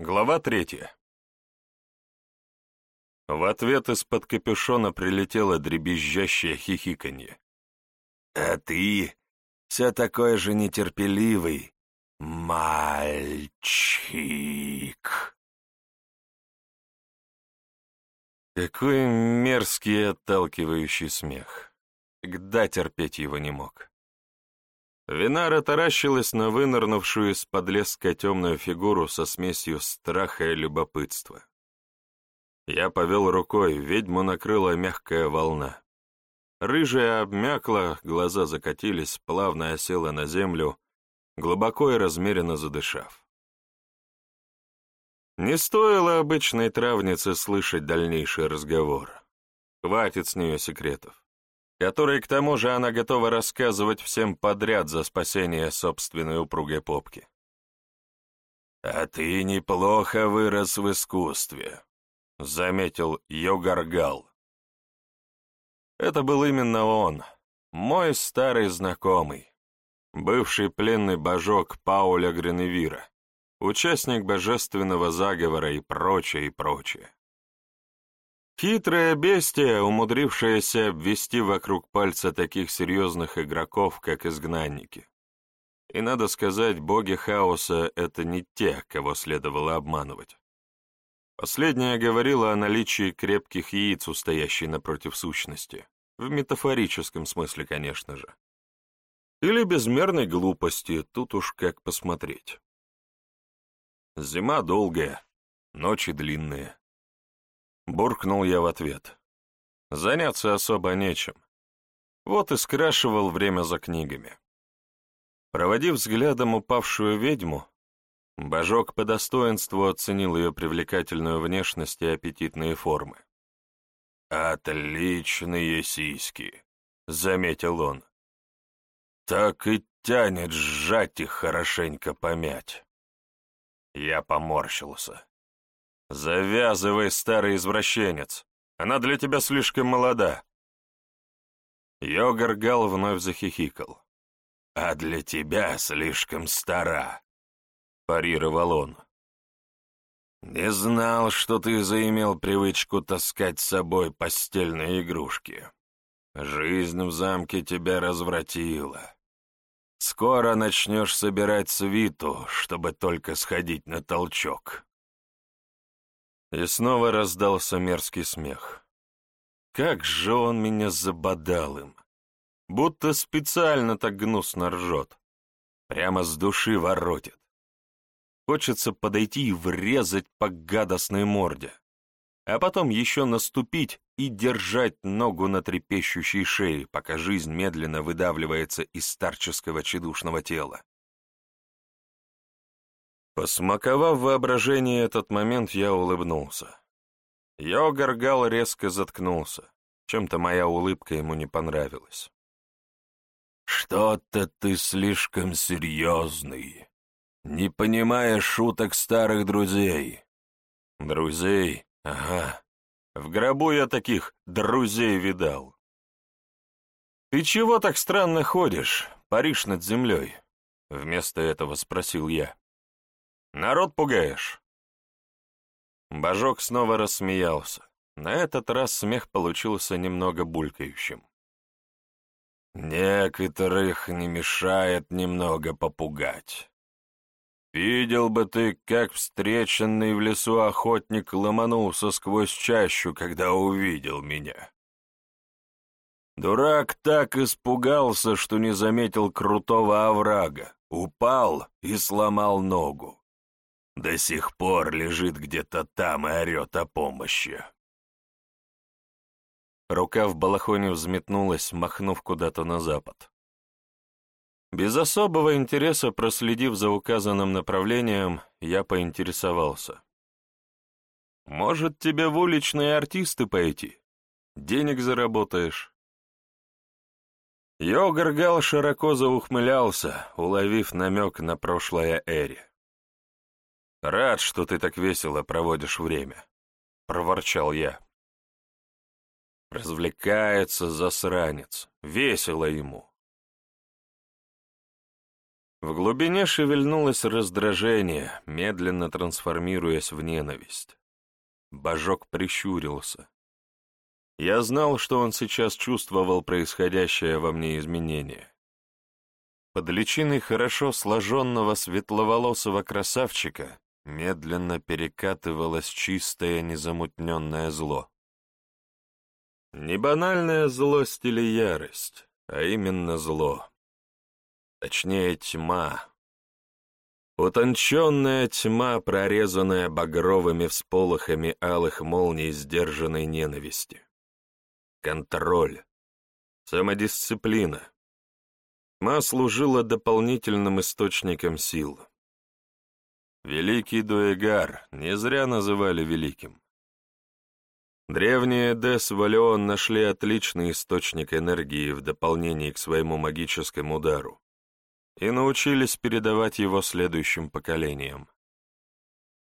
Глава третья. В ответ из-под капюшона прилетело дребезжащее хихиканье. «А ты все такой же нетерпеливый, мальчик!» Какой мерзкий отталкивающий смех. Всегда терпеть его не мог. Винара таращилась на вынырнувшую из-под леска темную фигуру со смесью страха и любопытства. Я повел рукой, ведьму накрыла мягкая волна. Рыжая обмякла, глаза закатились, плавно осела на землю, глубоко и размеренно задышав. Не стоило обычной травнице слышать дальнейший разговор. Хватит с нее секретов которые, к тому же, она готова рассказывать всем подряд за спасение собственной упругой попки. «А ты неплохо вырос в искусстве», — заметил Йогаргал. Это был именно он, мой старый знакомый, бывший пленный божок Пауля Греневира, участник божественного заговора и прочее, и прочее. Хитрое бестия, умудрившееся обвести вокруг пальца таких серьезных игроков, как изгнанники. И, надо сказать, боги хаоса — это не те, кого следовало обманывать. Последняя говорила о наличии крепких яиц, стоящей напротив сущности. В метафорическом смысле, конечно же. Или безмерной глупости, тут уж как посмотреть. Зима долгая, ночи длинные. Буркнул я в ответ. Заняться особо нечем. Вот и скрашивал время за книгами. Проводив взглядом упавшую ведьму, Божок по достоинству оценил ее привлекательную внешность и аппетитные формы. «Отличные сиськи», — заметил он. «Так и тянет сжать их хорошенько помять». Я поморщился. «Завязывай, старый извращенец! Она для тебя слишком молода!» Йогаргал вновь захихикал. «А для тебя слишком стара!» — парировал он. «Не знал, что ты заимел привычку таскать с собой постельные игрушки. Жизнь в замке тебя развратила. Скоро начнешь собирать свиту, чтобы только сходить на толчок». И снова раздался мерзкий смех. Как же он меня забодал им! Будто специально так гнусно ржет. Прямо с души воротит. Хочется подойти и врезать по гадостной морде, а потом еще наступить и держать ногу на трепещущей шее, пока жизнь медленно выдавливается из старческого чедушного тела. Посмаковав воображение этот момент, я улыбнулся. Йогаргал резко заткнулся. Чем-то моя улыбка ему не понравилась. «Что-то ты слишком серьезный. Не понимаешь шуток старых друзей». «Друзей? Ага. В гробу я таких друзей видал». «Ты чего так странно ходишь, паришь над землей?» Вместо этого спросил я. Народ пугаешь!» Божок снова рассмеялся. На этот раз смех получился немного булькающим. «Некоторых не мешает немного попугать. Видел бы ты, как встреченный в лесу охотник ломанулся сквозь чащу, когда увидел меня. Дурак так испугался, что не заметил крутого оврага, упал и сломал ногу. До сих пор лежит где-то там и орет о помощи. Рука в балахоне взметнулась, махнув куда-то на запад. Без особого интереса, проследив за указанным направлением, я поинтересовался. «Может, тебе в уличные артисты пойти? Денег заработаешь?» Йогаргал широко заухмылялся, уловив намек на прошлое Эри. «Рад, что ты так весело проводишь время», — проворчал я. Развлекается засранец, весело ему. В глубине шевельнулось раздражение, медленно трансформируясь в ненависть. Божок прищурился. Я знал, что он сейчас чувствовал происходящее во мне изменение. Под личиной хорошо сложенного светловолосого красавчика медленно перекатывалось чистое незамутненное зло. Не банальная злость или ярость, а именно зло. Точнее, тьма. Утонченная тьма, прорезанная багровыми всполохами алых молний сдержанной ненависти. Контроль. Самодисциплина. Тьма служила дополнительным источником сил. Великий Дуэгар не зря называли великим. Древние Эдес Валион нашли отличный источник энергии в дополнении к своему магическому удару и научились передавать его следующим поколениям.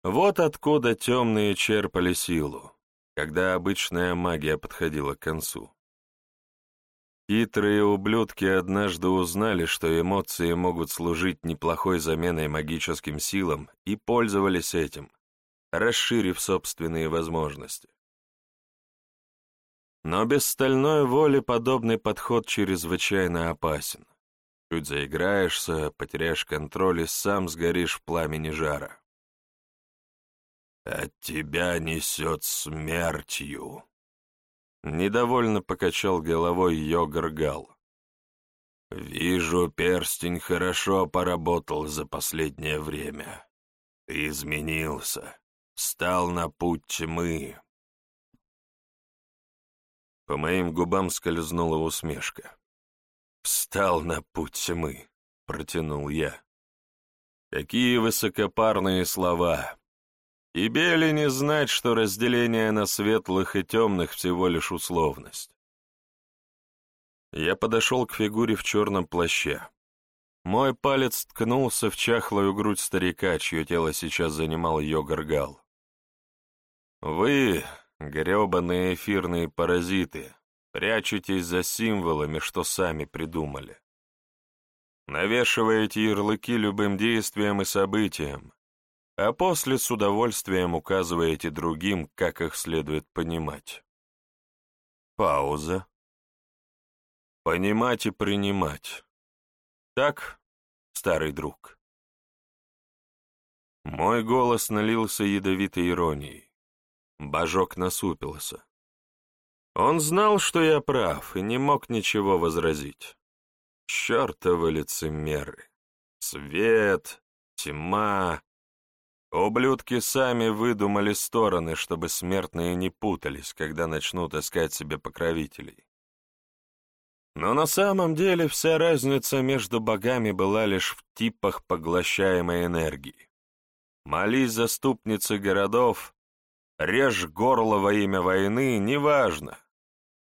Вот откуда темные черпали силу, когда обычная магия подходила к концу. Хитрые ублюдки однажды узнали, что эмоции могут служить неплохой заменой магическим силам, и пользовались этим, расширив собственные возможности. Но без стальной воли подобный подход чрезвычайно опасен. Чуть заиграешься, потеряешь контроль и сам сгоришь в пламени жара. «От тебя несет смертью», — недовольно покачал головой Йогаргал. «Вижу, перстень хорошо поработал за последнее время. Ты изменился, стал на путь тьмы, по моим губам скользнула усмешка. «Встал на путь тьмы», — протянул я. «Какие высокопарные слова! Тебе ли не знать, что разделение на светлых и темных всего лишь условность?» Я подошел к фигуре в черном плаще. Мой палец ткнулся в чахлую грудь старика, чье тело сейчас занимал Йогаргал. «Вы, Гребаные эфирные паразиты, прячетесь за символами, что сами придумали. Навешиваете ярлыки любым действиям и событиям, а после с удовольствием указываете другим, как их следует понимать. Пауза. Понимать и принимать. Так, старый друг. Мой голос налился ядовитой иронией. Божок насупился. Он знал, что я прав, и не мог ничего возразить. Чертовы лицемеры! Свет, тьма. Ублюдки сами выдумали стороны, чтобы смертные не путались, когда начнут искать себе покровителей. Но на самом деле вся разница между богами была лишь в типах поглощаемой энергии. Молись заступницы городов, Режь горло во имя войны, неважно.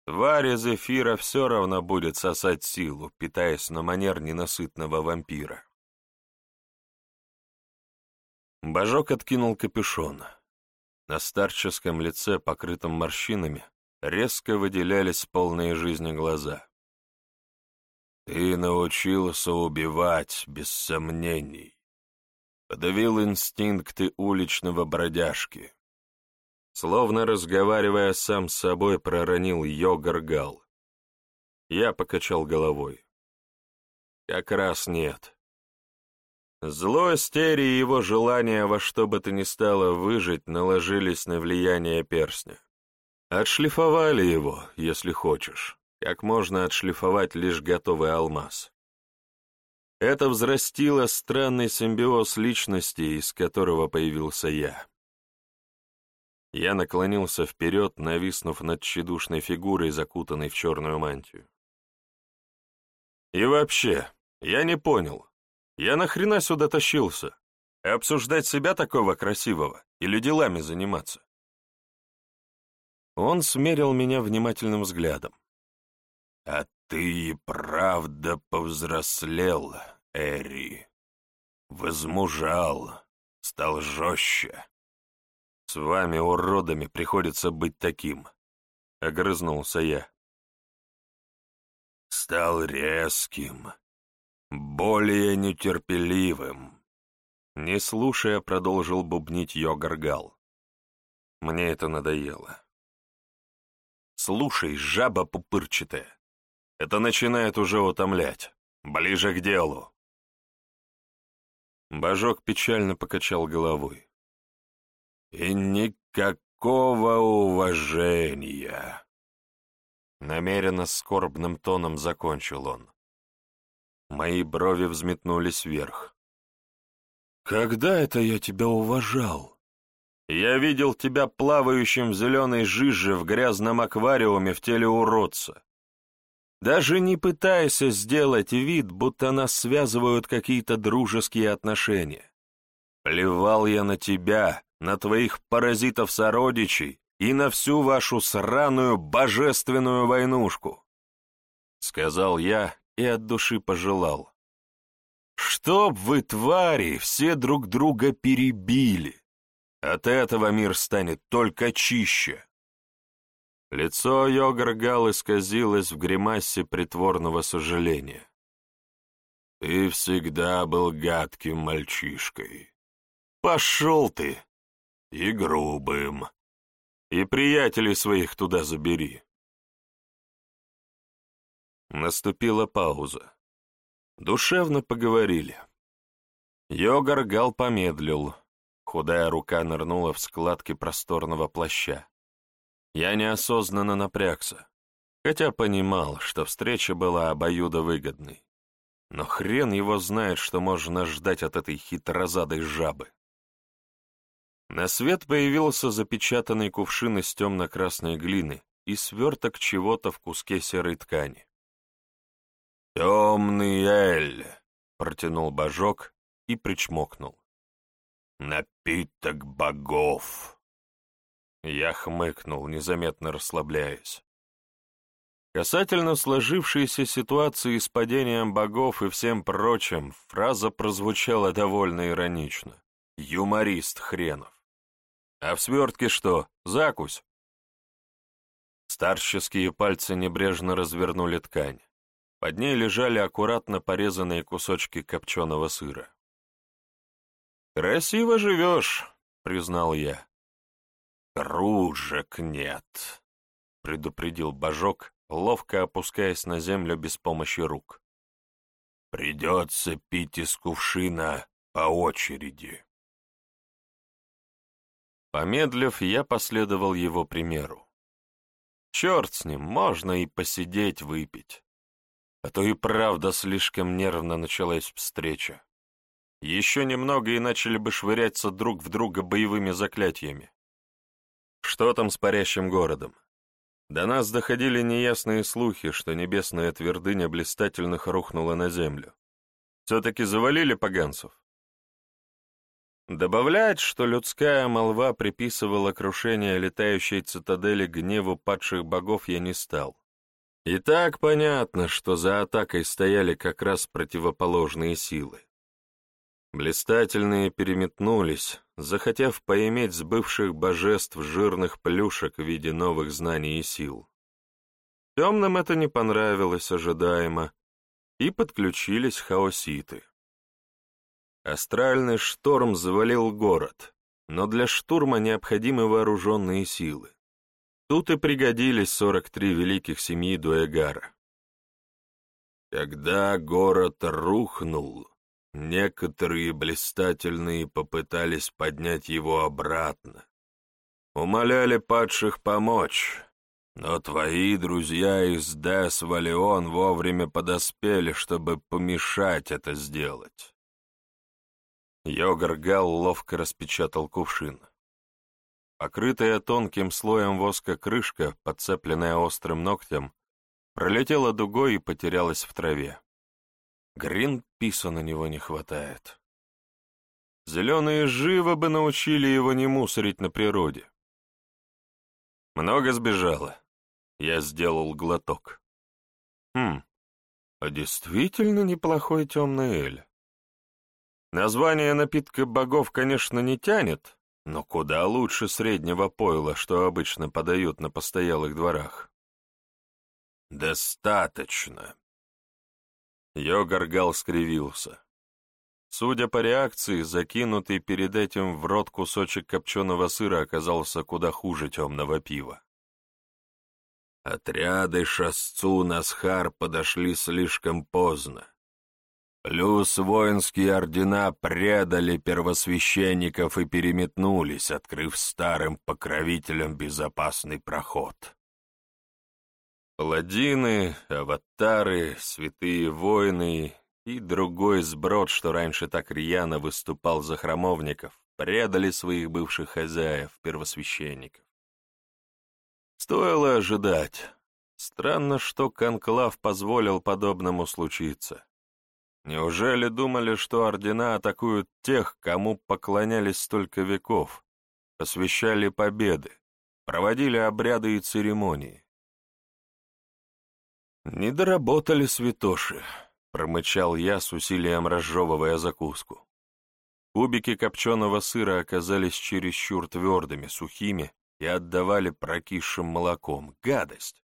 Тварь из эфира все равно будет сосать силу, питаясь на манер ненасытного вампира. Божок откинул капюшон. На старческом лице, покрытом морщинами, резко выделялись полные жизни глаза. «Ты научился убивать, без сомнений. Подавил инстинкты уличного бродяжки. Словно разговаривая сам с собой, проронил Йогаргал. Я покачал головой. Как раз нет. Злость Эри и его желание во что бы то ни стало выжить наложились на влияние перстня. Отшлифовали его, если хочешь, как можно отшлифовать лишь готовый алмаз. Это взрастило странный симбиоз личности, из которого появился я. Я наклонился вперед, нависнув над тщедушной фигурой, закутанной в черную мантию. И вообще, я не понял, я нахрена сюда тащился? Обсуждать себя такого красивого или делами заниматься? Он смерил меня внимательным взглядом. «А ты и правда повзрослел, Эри. Возмужал, стал жестче. «С вами, уродами, приходится быть таким», — огрызнулся я. «Стал резким, более нетерпеливым. Не слушая, продолжил бубнить Йогаргал. Мне это надоело. Слушай, жаба пупырчатая, это начинает уже утомлять. Ближе к делу. Божок печально покачал головой. И никакого уважения. Намеренно скорбным тоном закончил он. Мои брови взметнулись вверх. «Когда это я тебя уважал? Я видел тебя плавающим в зеленой жиже в грязном аквариуме в теле уродца. Даже не пытайся сделать вид, будто нас связывают какие-то дружеские отношения. Плевал я на тебя, на твоих паразитов-сородичей и на всю вашу сраную божественную войнушку. Сказал я и от души пожелал. Чтоб вы, твари, все друг друга перебили. От этого мир станет только чище. Лицо Йогаргал исказилось в гримасе притворного сожаления. «Ты всегда был гадким мальчишкой. Пошел ты! И грубым. И приятелей своих туда забери». Наступила пауза. Душевно поговорили. Йогаргал помедлил. Худая рука нырнула в складки просторного плаща. Я неосознанно напрягся, хотя понимал, что встреча была обоюдовыгодной. Но хрен его знает, что можно ждать от этой хитрозадой жабы. На свет появился запечатанный кувшин из темно-красной глины и сверток чего-то в куске серой ткани. «Темный эль!» — протянул божок и причмокнул. «Напиток богов!» Я хмыкнул, незаметно расслабляясь. Касательно сложившейся ситуации с падением богов и всем прочим, фраза прозвучала довольно иронично. Юморист хренов. А в свертке что, закусь? Старческие пальцы небрежно развернули ткань. Под ней лежали аккуратно порезанные кусочки копченого сыра. «Красиво живешь», — признал я. «Кружек нет», — предупредил Божок, ловко опускаясь на землю без помощи рук. «Придется пить из кувшина по очереди». Помедлив, я последовал его примеру. Черт с ним, можно и посидеть выпить. А то и правда слишком нервно началась встреча. Еще немного и начали бы швыряться друг в друга боевыми заклятиями. Что там с парящим городом? До нас доходили неясные слухи, что небесная твердыня блистательных рухнула на землю. Все-таки завалили поганцев? Добавлять, что людская молва приписывала крушение летающей цитадели гневу падших богов, я не стал. И так понятно, что за атакой стояли как раз противоположные силы. Блистательные переметнулись, захотев поиметь с бывших божеств жирных плюшек в виде новых знаний и сил. Темным это не понравилось ожидаемо, и подключились хаоситы. Астральный шторм завалил город, но для штурма необходимы вооруженные силы. Тут и пригодились 43 великих семьи Дуэгара. Когда город рухнул, Некоторые блистательные попытались поднять его обратно. Умоляли падших помочь, но твои друзья из Дес Валион вовремя подоспели, чтобы помешать это сделать. Йогаргал ловко распечатал кувшин. Покрытая тонким слоем воска крышка, подцепленная острым ногтем, пролетела дугой и потерялась в траве. Гринписа на него не хватает. Зеленые живо бы научили его не мусорить на природе. Много сбежало. Я сделал глоток. Хм, а действительно неплохой темный эль. Название напитка богов, конечно, не тянет, но куда лучше среднего пойла, что обычно подают на постоялых дворах. «Достаточно», Йогаргал скривился. Судя по реакции, закинутый перед этим в рот кусочек копченого сыра оказался куда хуже темного пива. Отряды Шасцу Насхар подошли слишком поздно. Плюс воинские ордена предали первосвященников и переметнулись, открыв старым покровителям безопасный проход. Паладины, аватары, святые воины и другой сброд, что раньше так рьяно выступал за храмовников, предали своих бывших хозяев, первосвященников. Стоило ожидать. Странно, что Конклав позволил подобному случиться. Неужели думали, что ордена атакуют тех, кому поклонялись столько веков, посвящали победы, проводили обряды и церемонии? Не доработали святоши, промычал я с усилием разжевывая закуску. Кубики копченого сыра оказались чересчур твердыми, сухими и отдавали прокисшим молоком. Гадость!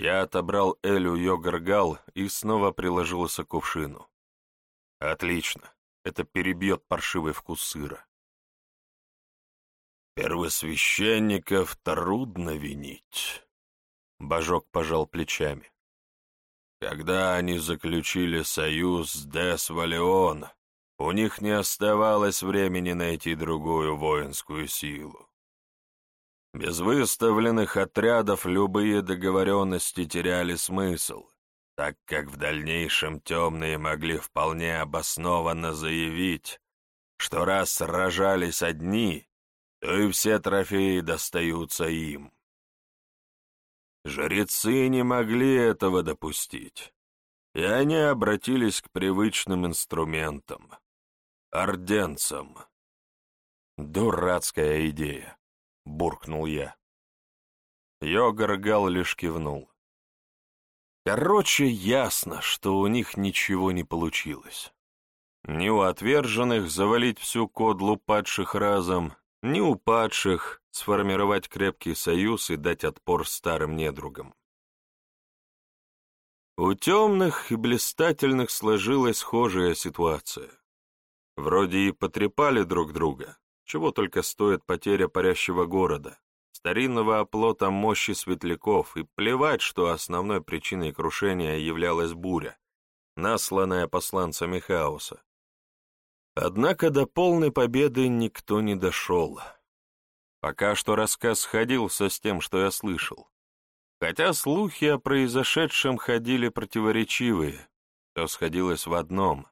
Я отобрал Элю йогургал и снова приложился к кувшину. Отлично, это перебьет паршивый вкус сыра. Первосвященников трудно винить. Божок пожал плечами. Когда они заключили союз с Дес-Валеон, у них не оставалось времени найти другую воинскую силу. Без выставленных отрядов любые договоренности теряли смысл, так как в дальнейшем темные могли вполне обоснованно заявить, что раз сражались одни, то и все трофеи достаются им. Жрецы не могли этого допустить, и они обратились к привычным инструментам — орденцам. Дурацкая идея, — буркнул я. Йогаргал лишь кивнул. Короче, ясно, что у них ничего не получилось. Ни у отверженных завалить всю кодлу падших разом, ни у падших сформировать крепкий союз и дать отпор старым недругам. У темных и блистательных сложилась схожая ситуация. Вроде и потрепали друг друга, чего только стоит потеря парящего города, старинного оплота мощи светляков, и плевать, что основной причиной крушения являлась буря, насланная посланцами хаоса. Однако до полной победы никто не дошел. Пока что рассказ сходился с тем, что я слышал. Хотя слухи о произошедшем ходили противоречивые, то сходилось в одном.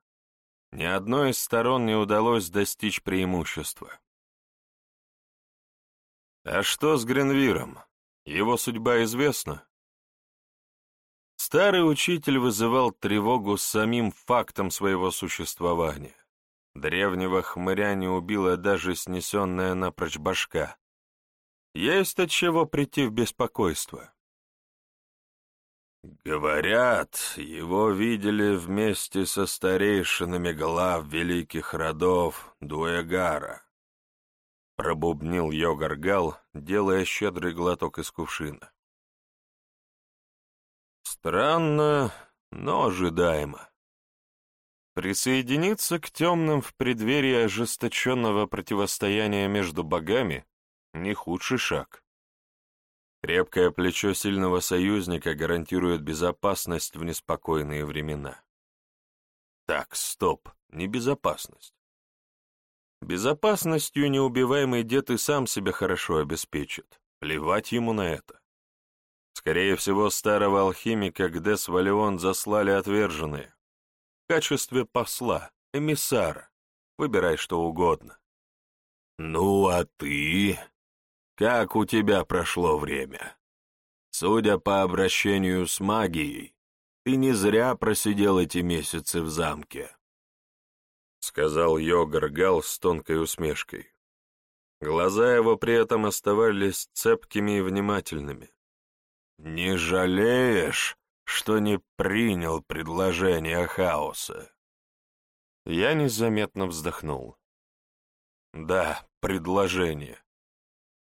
Ни одной из сторон не удалось достичь преимущества. А что с Гренвиром? Его судьба известна? Старый учитель вызывал тревогу самим фактом своего существования. Древнего хмыря не убила даже снесенная напрочь башка. Есть от чего прийти в беспокойство. Говорят, его видели вместе со старейшинами глав великих родов Дуэгара. Пробубнил Йогаргал, делая щедрый глоток из кувшина. Странно, но ожидаемо. Присоединиться к темным в преддверии ожесточенного противостояния между богами — не худший шаг. Крепкое плечо сильного союзника гарантирует безопасность в неспокойные времена. Так, стоп, не безопасность. Безопасностью неубиваемый дед и сам себя хорошо обеспечит. Плевать ему на это. Скорее всего, старого алхимика к Дес Валион заслали отверженные, в качестве посла, эмиссара. Выбирай что угодно. «Ну, а ты? Как у тебя прошло время? Судя по обращению с магией, ты не зря просидел эти месяцы в замке», — сказал Йогар Гал с тонкой усмешкой. Глаза его при этом оставались цепкими и внимательными. «Не жалеешь, что не принял предложение хаоса. Я незаметно вздохнул. Да, предложение.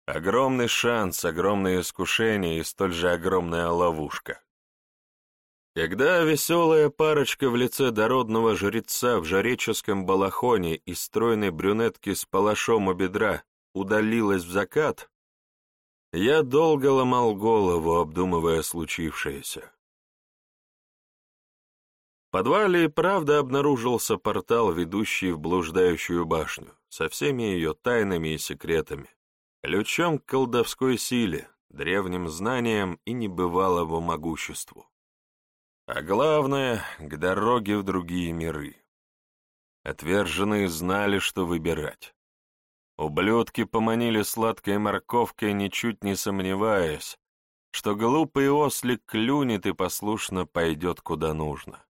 Огромный шанс, огромное искушение и столь же огромная ловушка. Когда веселая парочка в лице дородного жреца в жреческом балахоне и стройной брюнетки с палашом у бедра удалилась в закат, я долго ломал голову, обдумывая случившееся. В подвале и правда обнаружился портал, ведущий в блуждающую башню, со всеми ее тайнами и секретами, ключом к колдовской силе, древним знаниям и небывалому могуществу. А главное — к дороге в другие миры. Отверженные знали, что выбирать. Ублюдки поманили сладкой морковкой, ничуть не сомневаясь, что глупый ослик клюнет и послушно пойдет куда нужно.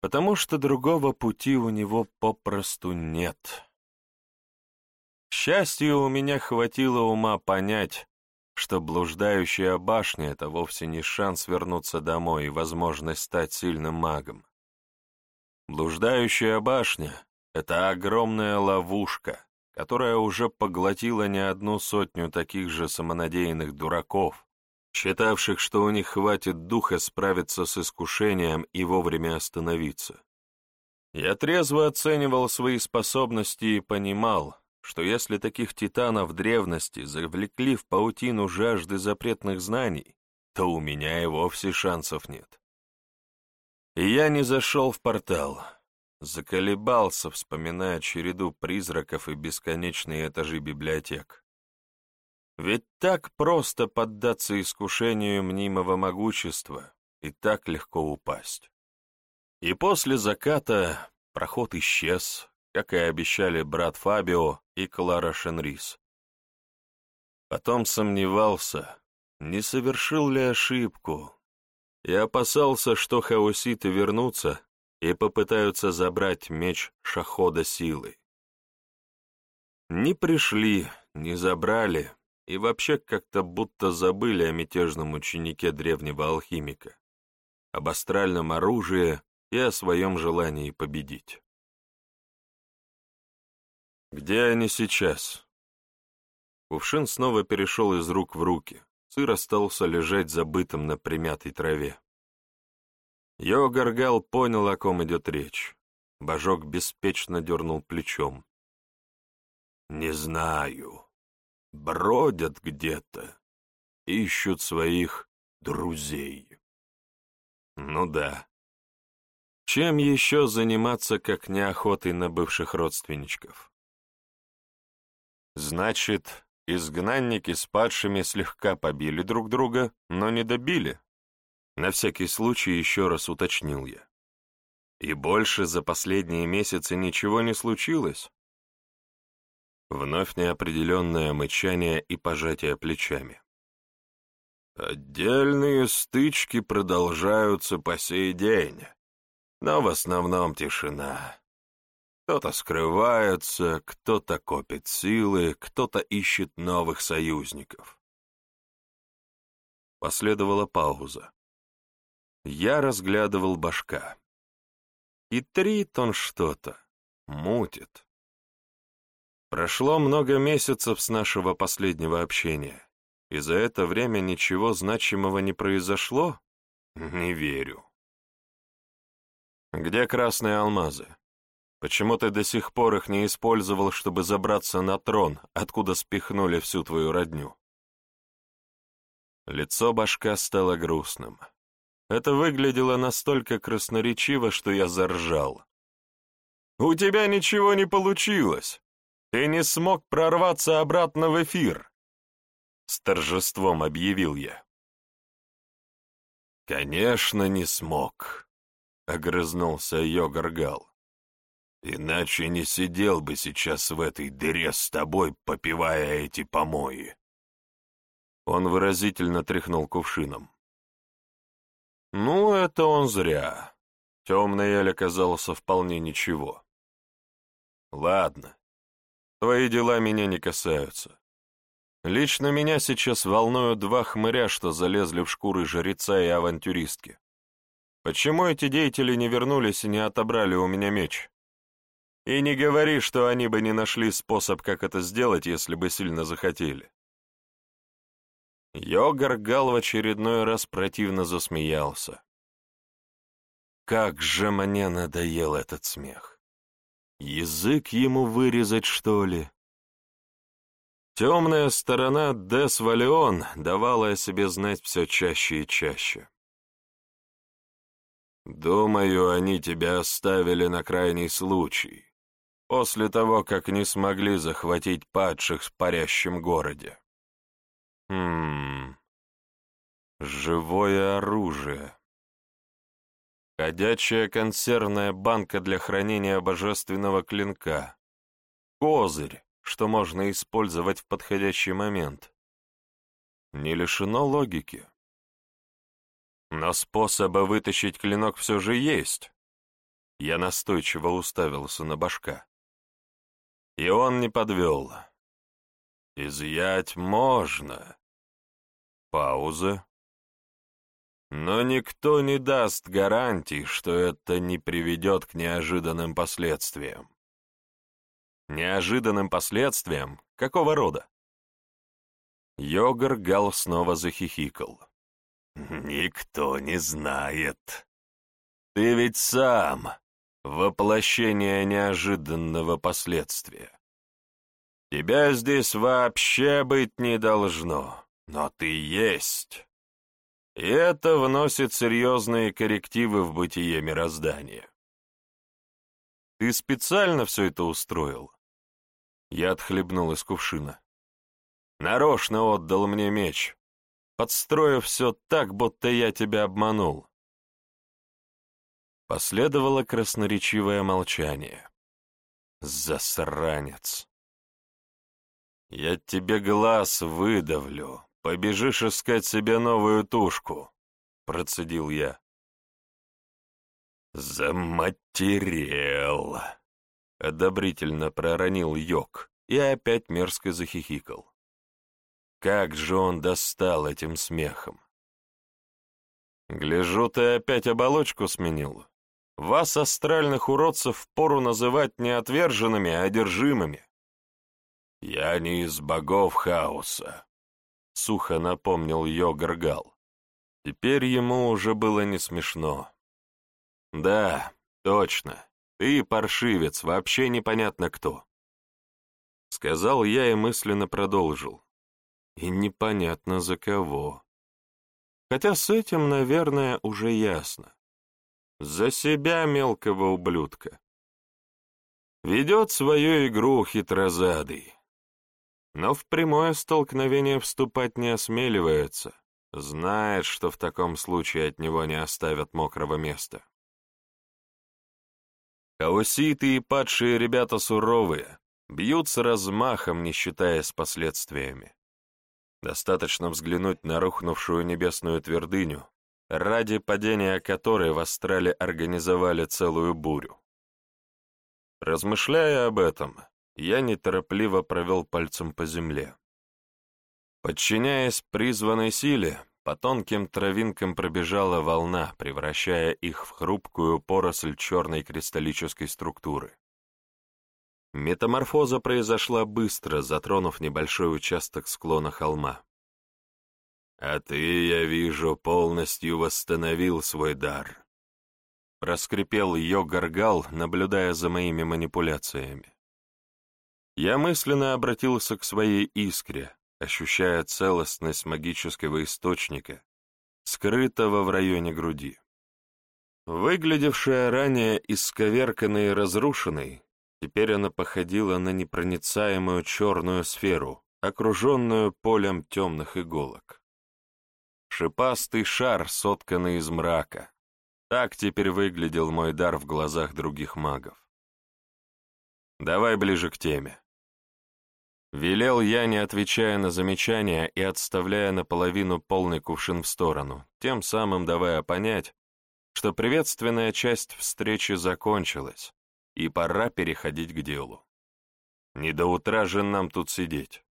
Потому что другого пути у него попросту нет. К счастью, у меня хватило ума понять, что блуждающая башня — это вовсе не шанс вернуться домой и возможность стать сильным магом. Блуждающая башня — это огромная ловушка, которая уже поглотила не одну сотню таких же самонадеянных дураков, считавших, что у них хватит духа справиться с искушением и вовремя остановиться. Я трезво оценивал свои способности и понимал, что если таких титанов древности завлекли в паутину жажды запретных знаний, то у меня и вовсе шансов нет. И я не зашел в портал, заколебался, вспоминая череду призраков и бесконечные этажи библиотек. Ведь так просто поддаться искушению мнимого могущества и так легко упасть. И после заката проход исчез, как и обещали брат Фабио и Клара Шенрис. Потом сомневался, не совершил ли ошибку, и опасался, что хаоситы вернутся и попытаются забрать меч Шахода силой. Не пришли, не забрали, и вообще как-то будто забыли о мятежном ученике древнего алхимика, об астральном оружии и о своем желании победить. Где они сейчас? Кувшин снова перешел из рук в руки. Сыр остался лежать забытым на примятой траве. Йогаргал понял, о ком идет речь. Божок беспечно дернул плечом. «Не знаю. Бродят где-то. Ищут своих друзей». «Ну да. Чем еще заниматься, как неохотой на бывших родственничков?» Значит, изгнанники с падшими слегка побили друг друга, но не добили. На всякий случай еще раз уточнил я. И больше за последние месяцы ничего не случилось? Вновь неопределенное мычание и пожатие плечами. Отдельные стычки продолжаются по сей день, но в основном тишина. Кто-то скрывается, кто-то копит силы, кто-то ищет новых союзников. Последовала пауза. Я разглядывал башка. И трит он что-то, мутит. Прошло много месяцев с нашего последнего общения, и за это время ничего значимого не произошло? Не верю. Где красные алмазы? Почему ты до сих пор их не использовал, чтобы забраться на трон, откуда спихнули всю твою родню?» Лицо башка стало грустным. Это выглядело настолько красноречиво, что я заржал. «У тебя ничего не получилось! Ты не смог прорваться обратно в эфир!» С торжеством объявил я. «Конечно, не смог», — огрызнулся Йогаргал. Иначе не сидел бы сейчас в этой дыре с тобой, попивая эти помои. Он выразительно тряхнул кувшином. Ну, это он зря. Темный эль оказался вполне ничего. Ладно, твои дела меня не касаются. Лично меня сейчас волнуют два хмыря, что залезли в шкуры жреца и авантюристки. Почему эти деятели не вернулись и не отобрали у меня меч? И не говори, что они бы не нашли способ, как это сделать, если бы сильно захотели. Йогар в очередной раз противно засмеялся. как же мне надоел этот смех. Язык ему вырезать, что ли? Темная сторона Дес Валион давала о себе знать все чаще и чаще. «Думаю, они тебя оставили на крайний случай, после того, как не смогли захватить падших в парящем городе». «Хм... Живое оружие. Ходячая консервная банка для хранения божественного клинка. Козырь, что можно использовать в подходящий момент. Не лишено логики. Но способа вытащить клинок все же есть. Я настойчиво уставился на башка. Он не подвел. Изъять можно. Пауза. Но никто не даст гарантий, что это не приведет к неожиданным последствиям. Неожиданным последствиям? Какого рода? Йогар Гал снова захихикал. «Никто не знает. Ты ведь сам воплощение неожиданного последствия. Тебя здесь вообще быть не должно, но ты есть. И это вносит серьезные коррективы в бытие мироздания. Ты специально все это устроил? Я отхлебнул из кувшина. Нарочно отдал мне меч, подстроив все так, будто я тебя обманул. Последовало красноречивое молчание. Засранец. Я тебе глаз выдавлю, побежишь искать себе новую тушку, процедил я. Заматерел одобрительно проронил Йок и опять мерзко захихикал. Как же он достал этим смехом! Гляжу, ты опять оболочку сменил. Вас, астральных уродцев, пору называть не отверженными, а одержимыми. Я не из богов хаоса, — сухо напомнил Йогаргал. Теперь ему уже было не смешно. Да, точно, ты паршивец, вообще непонятно кто. Сказал я и мысленно продолжил. И непонятно за кого. Хотя с этим, наверное, уже ясно. За себя мелкого ублюдка. Ведет свою игру хитрозадый. Но в прямое столкновение вступать не осмеливается. Знает, что в таком случае от него не оставят мокрого места. Хаоситы и падшие ребята суровые, бьются размахом, не считаясь последствиями. Достаточно взглянуть на рухнувшую небесную твердыню, ради падения которой в Астрале организовали целую бурю. Размышляя об этом, я неторопливо провел пальцем по земле. Подчиняясь призванной силе, по тонким травинкам пробежала волна, превращая их в хрупкую поросль черной кристаллической структуры. Метаморфоза произошла быстро, затронув небольшой участок склона холма. «А ты, я вижу, полностью восстановил свой дар», — проскрипел ее горгал, наблюдая за моими манипуляциями. Я мысленно обратился к своей искре, ощущая целостность магического источника, скрытого в районе груди. Выглядевшая ранее исковерканной и разрушенной, теперь она походила на непроницаемую черную сферу, окруженную полем темных иголок. Шипастый шар, сотканный из мрака. Так теперь выглядел мой дар в глазах других магов. Давай ближе к теме. Велел я, не отвечая на замечания и отставляя наполовину полный кувшин в сторону, тем самым давая понять, что приветственная часть встречи закончилась, и пора переходить к делу. Не до утра же нам тут сидеть.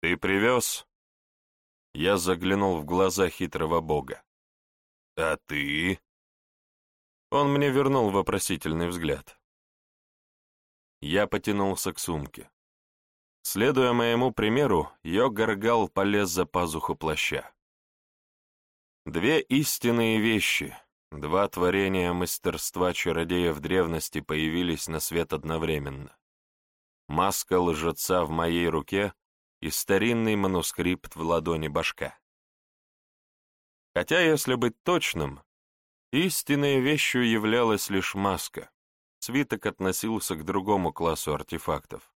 «Ты привез?» Я заглянул в глаза хитрого бога. «А ты?» Он мне вернул вопросительный взгляд. Я потянулся к сумке. Следуя моему примеру, Йогаргал полез за пазуху плаща. Две истинные вещи, Два творения мастерства чародея в древности появились на свет одновременно. Маска лжеца в моей руке и старинный манускрипт в ладони башка. Хотя, если быть точным, истинной вещью являлась лишь маска. Свиток относился к другому классу артефактов,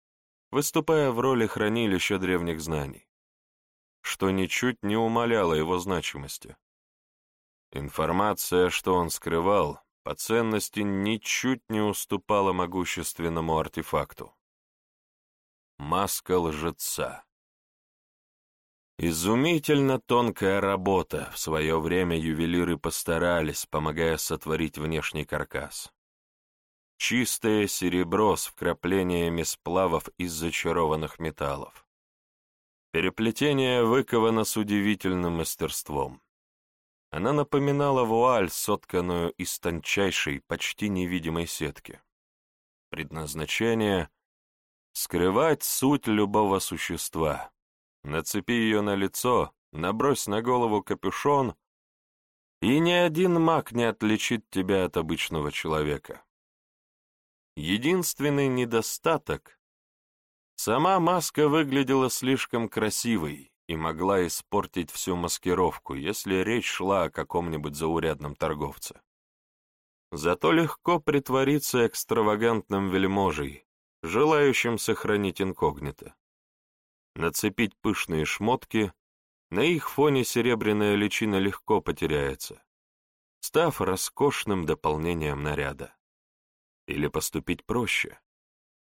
выступая в роли хранилища древних знаний, что ничуть не умаляло его значимости. Информация, что он скрывал, по ценности ничуть не уступала могущественному артефакту. Маска лжеца. Изумительно тонкая работа, в свое время ювелиры постарались, помогая сотворить внешний каркас. Чистое серебро с вкраплениями сплавов из зачарованных металлов. Переплетение выковано с удивительным мастерством. Она напоминала вуаль, сотканную из тончайшей, почти невидимой сетки. Предназначение — скрывать суть любого существа, Нацепи ее на лицо, набрось на голову капюшон, и ни один маг не отличит тебя от обычного человека. Единственный недостаток — сама маска выглядела слишком красивой и могла испортить всю маскировку, если речь шла о каком-нибудь заурядном торговце. Зато легко притвориться экстравагантным вельможей, желающим сохранить инкогнито нацепить пышные шмотки, на их фоне серебряная личина легко потеряется, став роскошным дополнением наряда. Или поступить проще.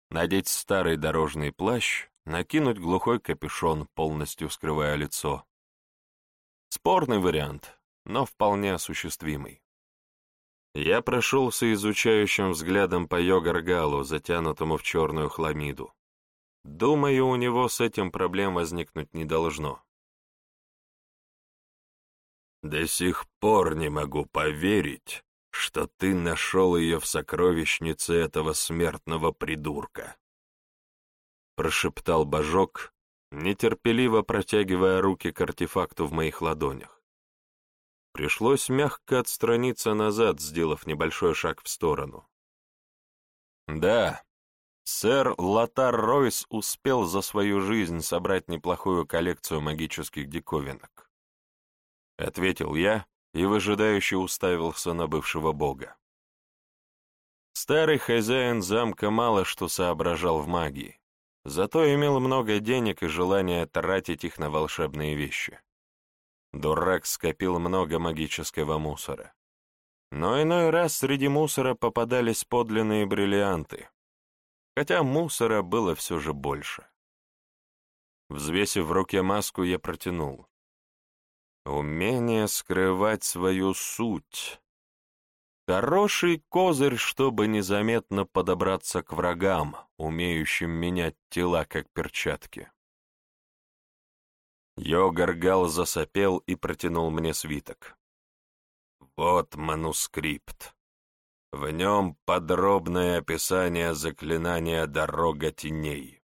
Надеть старый дорожный плащ, накинуть глухой капюшон, полностью скрывая лицо. Спорный вариант, но вполне осуществимый. Я прошелся изучающим взглядом по Йогаргалу, затянутому в черную хламиду. Думаю, у него с этим проблем возникнуть не должно. До сих пор не могу поверить, что ты нашел ее в сокровищнице этого смертного придурка. Прошептал Божок, нетерпеливо протягивая руки к артефакту в моих ладонях. Пришлось мягко отстраниться назад, сделав небольшой шаг в сторону. Да, Сэр Лотар Ройс успел за свою жизнь собрать неплохую коллекцию магических диковинок. Ответил я и выжидающе уставился на бывшего бога. Старый хозяин замка мало что соображал в магии, зато имел много денег и желание тратить их на волшебные вещи. Дурак скопил много магического мусора. Но иной раз среди мусора попадались подлинные бриллианты, хотя мусора было все же больше. Взвесив в руке маску, я протянул. Умение скрывать свою суть. Хороший козырь, чтобы незаметно подобраться к врагам, умеющим менять тела, как перчатки. Йогаргал засопел и протянул мне свиток. Вот манускрипт. В нем подробное описание заклинания «Дорога теней».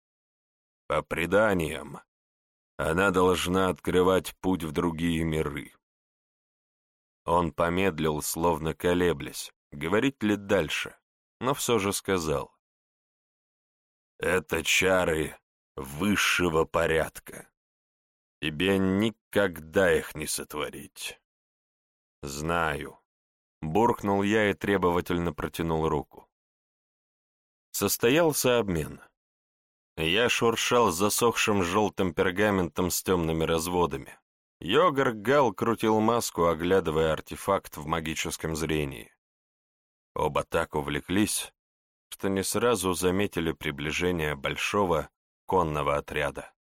По преданиям, она должна открывать путь в другие миры. Он помедлил, словно колеблясь, говорить ли дальше, но все же сказал. «Это чары высшего порядка. Тебе никогда их не сотворить». «Знаю», Буркнул я и требовательно протянул руку. Состоялся обмен. Я шуршал засохшим желтым пергаментом с темными разводами. Йогар Гал крутил маску, оглядывая артефакт в магическом зрении. Оба так увлеклись, что не сразу заметили приближение большого конного отряда.